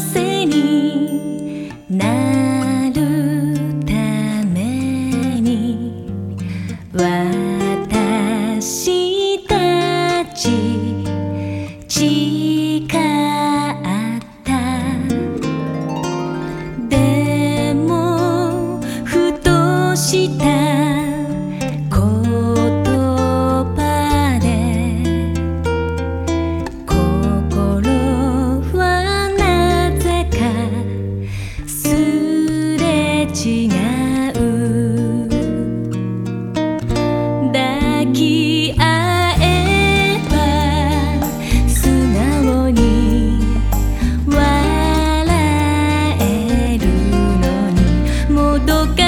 せになるために私たち違う。抱き合えば素直に笑えるのにもどか